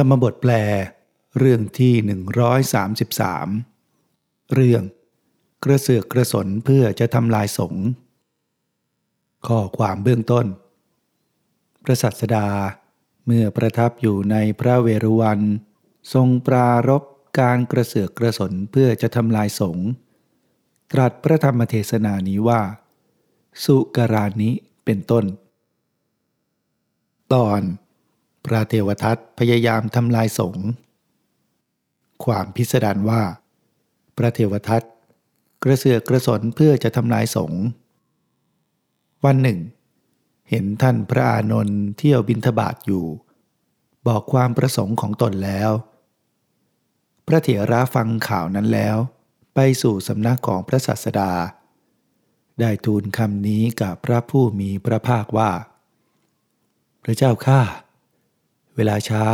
ธรรมบทแปล เรื่องที่ 133 เรื่อง กระเสือกกระสนเพื่อจะทำลายสงข้อความเบื้องต้น พระสัสดาเมื่อประทับอยู่ในพระเวรุวัน ทรงปรารบการกระเสือกกระสนเพื่อจะทำลายสงตรัสพระธรรมเทศนานี้ว่า สุกรานิเป็นต้น ตอน พระเทวทัตพยายามทำลายสงฆ์ความพิสดารว่า พระเทวทัตกระเสือกกระสนเพื่อจะทำลายสงฆ์วันหนึ่ง เห็นท่านพระอานนท์เที่ยวบินทบาทอยู่ บอกความประสงค์ของตนแล้ว พระเถระฟังข่าวนั้นแล้ว ไปสู่สำนักของพระศาสดา ได้ทูลคำนี้กับพระผู้มีพระภาคว่า พระเจ้าข้า เวลาเช้า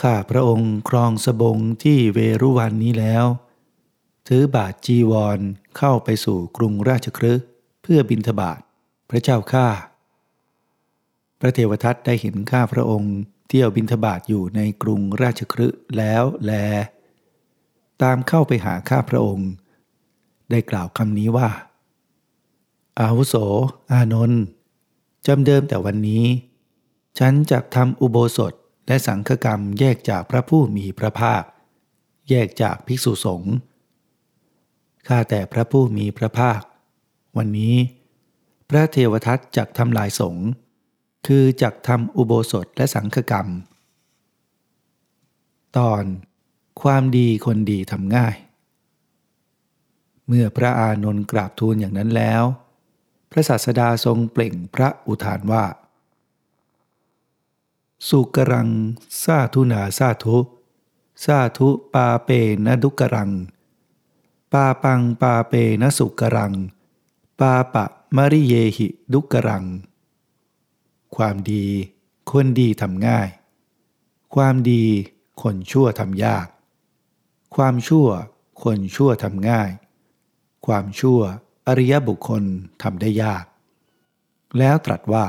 ข้าพระองค์ครองสบงที่เวรุวันนี้แล้ว ถือบาทจีวรเข้าไปสู่กรุงราชครึเพื่อบินทบาทพระเจ้าข้าพระเทวทัตได้เห็นข้าพระองค์เที่ยวบินทบาทอยู่ในกรุงราชครึแล้วแล ตามเข้าไปหาข้าพระองค์ ได้กล่าวคำนี้ว่า อาวุโส อานนท์จำเดิมแต่วันนี้ ฉันจะทำอุโบสถและสังฆกรรมแยกจากพระผู้มีพระภาค แยกจากภิกษุสงฆ์ข้าแต่พระผู้มีพระภาค วันนี้ พระเทวทัตจักทำลายสงฆ์คือจักทำอุโบสถและสังฆกรรม ตอนความดีคนดีทำง่าย เมื่อพระอานนท์กราบทูลอย่างนั้นแล้ว พระศาสดาทรงเปล่งพระอุทานว่า สุกรังซาทุนาซาทุซาทุปาเปนะดุกรัง ปาปังปาเปนะสุกรัง ปาปะมริเยหิดุกรัง ความดีคนดีทำง่าย ความดีคนชั่วทำยาก ความชั่วคนชั่วทำง่าย ความชั่วอริยบุคคลทำได้ยาก แล้วตรัสว่า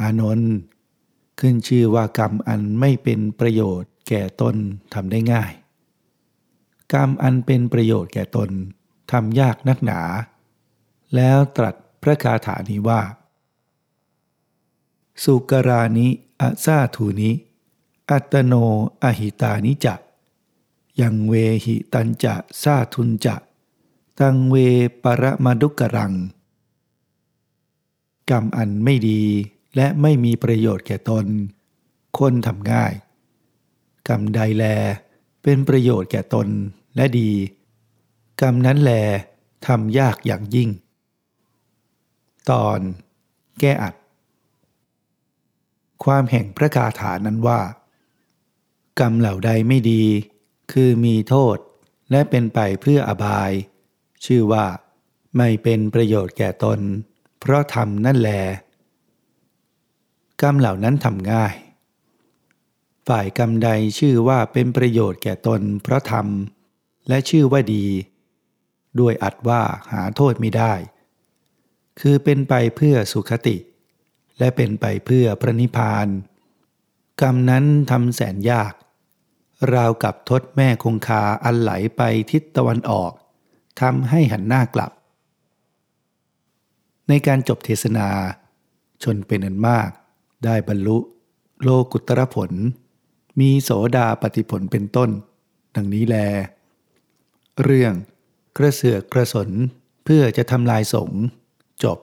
อานนท์ ขึ้นชื่อว่ากรรมอันไม่เป็นประโยชน์แก่ตนทำได้ง่าย กรรมอันเป็นประโยชน์แก่ตนทำยากนักหนา แล้วตรัสพระคาถานี้ว่า สุกรานิอาซาทูนิ อัตโนอหิตานิจะยังเวหิตันจะซาทุนจะตังเวปรมาดุกรัง กรรมอันไม่ดี และไม่มีประโยชน์แก่ตน คนทำง่าย กรรมใดแล เป็นประโยชน์แก่ตนและดี กรรมนั้นแลทำยากอย่างยิ่ง ตอน แก้อัด ความแห่งพระคาถานั้นว่า กรรมเหล่าใดไม่ดี คือมีโทษและเป็นไปเพื่ออบาย ชื่อว่า ไม่เป็นประโยชน์แก่ตน เพราะทำนั่นแล กรรมเหล่านั้นทำง่าย ฝ่ายกรรมใดชื่อว่าเป็นประโยชน์แก่ตนเพราะทำและชื่อว่าดี ด้วยอัดว่าหาโทษไม่ได้ คือเป็นไปเพื่อสุขติ และเป็นไปเพื่อพระนิพพาน กรรมนั้นทำแสนยาก ราวกับทดแม่คงคาอันไหลไปทิศตะวันออกทำให้หันหน้ากลับ ในการจบเทศนา ชนเป็นอันมาก ได้บรรลุโลกุตรผล มีโสดาปฏิผลเป็นต้น ดังนี้แล เรื่องกระเสือกกระสนเพื่อจะทำลายสงจบ